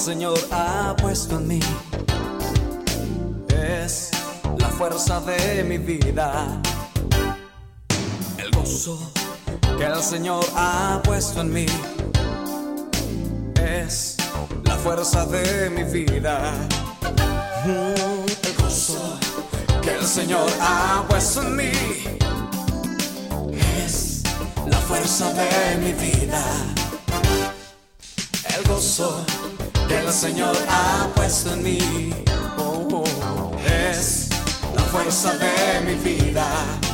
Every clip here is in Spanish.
Señor ha puesto en mí es la fuerza de mi vida. El gozo que el Señor ha puesto en mí es la fuerza de mi vida. Mm, El gozo que el Señor ha puesto en mí es la fuerza de mi vida. El gozo el Señor ha puesto en mí oh, oh, es la fuerza de mi vida.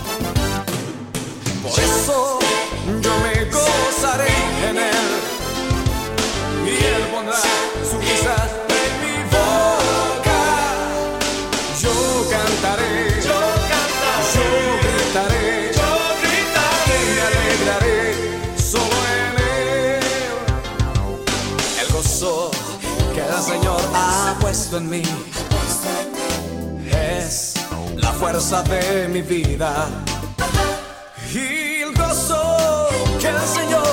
Señor ha puesto en mí es la fuerza de mi vida. Y el gozo que el Señor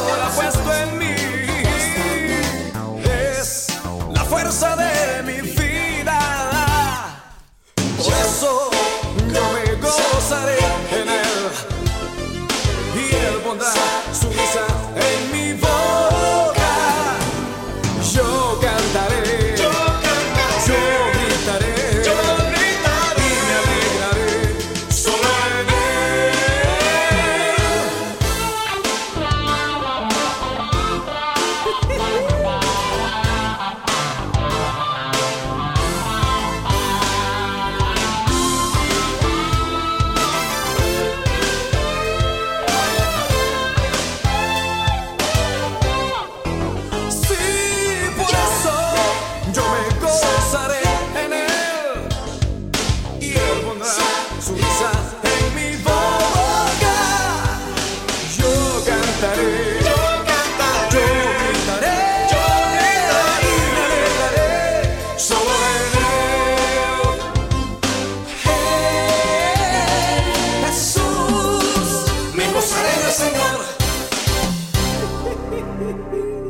cantaré, yo cantaré, yo gritaré, yo gritaré y me alegraré solo. Jesús, me gozaré Señor.